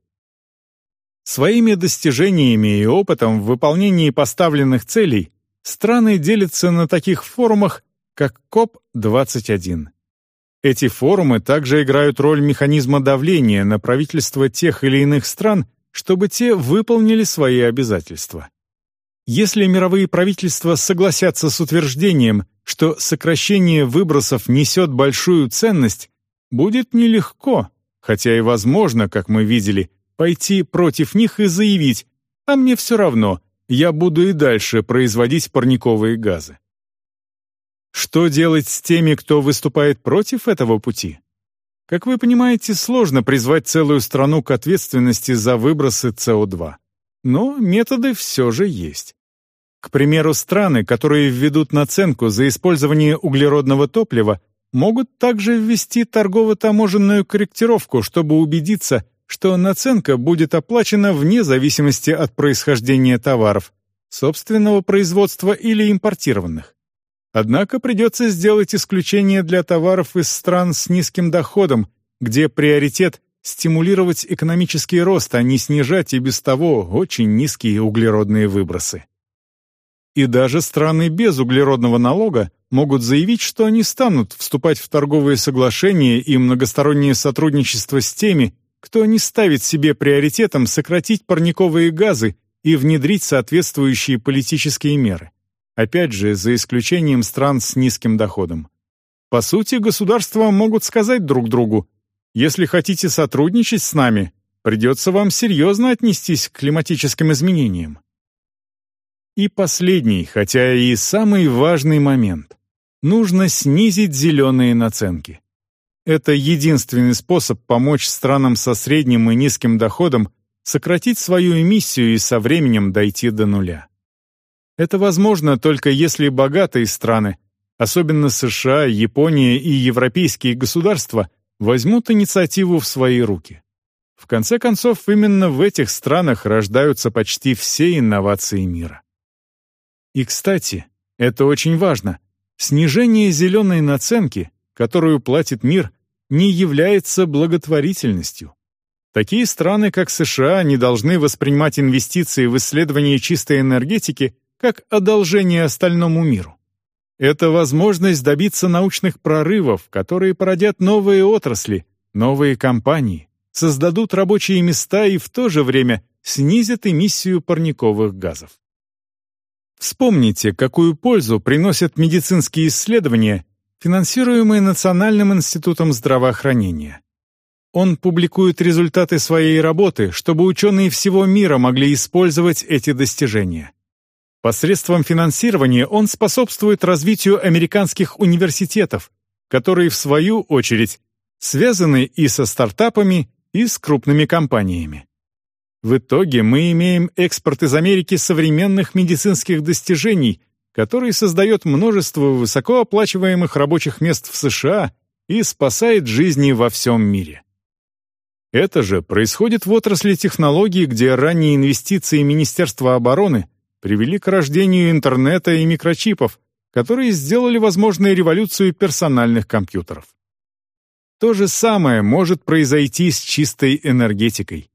S1: Своими достижениями и опытом в выполнении поставленных целей страны делятся на таких форумах, как КОП-21. Эти форумы также играют роль механизма давления на правительства тех или иных стран, чтобы те выполнили свои обязательства. Если мировые правительства согласятся с утверждением, что сокращение выбросов несет большую ценность, будет нелегко, хотя и возможно, как мы видели, пойти против них и заявить «а мне все равно, я буду и дальше производить парниковые газы». Что делать с теми, кто выступает против этого пути? Как вы понимаете, сложно призвать целую страну к ответственности за выбросы СО2. Но методы все же есть. К примеру, страны, которые введут наценку за использование углеродного топлива, могут также ввести торгово-таможенную корректировку, чтобы убедиться, что наценка будет оплачена вне зависимости от происхождения товаров, собственного производства или импортированных. Однако придется сделать исключение для товаров из стран с низким доходом, где приоритет – стимулировать экономический рост, а не снижать и без того очень низкие углеродные выбросы. И даже страны без углеродного налога могут заявить, что они станут вступать в торговые соглашения и многостороннее сотрудничество с теми, кто не ставит себе приоритетом сократить парниковые газы и внедрить соответствующие политические меры. Опять же, за исключением стран с низким доходом. По сути, государства могут сказать друг другу, если хотите сотрудничать с нами, придется вам серьезно отнестись к климатическим изменениям. И последний, хотя и самый важный момент. Нужно снизить зеленые наценки. Это единственный способ помочь странам со средним и низким доходом сократить свою эмиссию и со временем дойти до нуля. Это возможно только если богатые страны, особенно США, Япония и европейские государства, возьмут инициативу в свои руки. В конце концов, именно в этих странах рождаются почти все инновации мира. И, кстати, это очень важно. Снижение зеленой наценки, которую платит мир, не является благотворительностью. Такие страны, как США, не должны воспринимать инвестиции в исследование чистой энергетики как одолжение остальному миру. Это возможность добиться научных прорывов, которые породят новые отрасли, новые компании, создадут рабочие места и в то же время снизят эмиссию парниковых газов. Вспомните, какую пользу приносят медицинские исследования, финансируемые Национальным институтом здравоохранения. Он публикует результаты своей работы, чтобы ученые всего мира могли использовать эти достижения. Посредством финансирования он способствует развитию американских университетов, которые, в свою очередь, связаны и со стартапами, и с крупными компаниями. В итоге мы имеем экспорт из Америки современных медицинских достижений, который создает множество высокооплачиваемых рабочих мест в США и спасает жизни во всем мире. Это же происходит в отрасли технологий, где ранние инвестиции Министерства обороны привели к рождению интернета и микрочипов, которые сделали возможной революцию персональных компьютеров. То же самое может произойти с чистой энергетикой.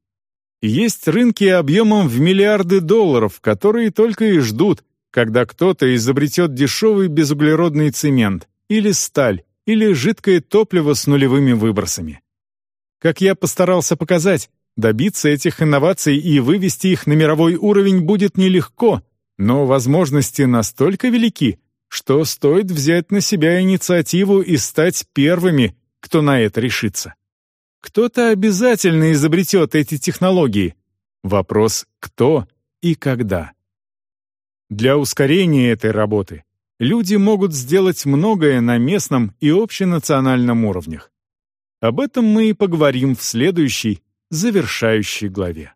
S1: Есть рынки объемом в миллиарды долларов, которые только и ждут, когда кто-то изобретет дешевый безуглеродный цемент, или сталь, или жидкое топливо с нулевыми выбросами. Как я постарался показать, Добиться этих инноваций и вывести их на мировой уровень будет нелегко, Но возможности настолько велики, что стоит взять на себя инициативу и стать первыми, кто на это решится. Кто-то обязательно изобретет эти технологии. Вопрос «кто» и «когда». Для ускорения этой работы люди могут сделать многое на местном и общенациональном уровнях. Об этом мы и поговорим в следующей, завершающей главе.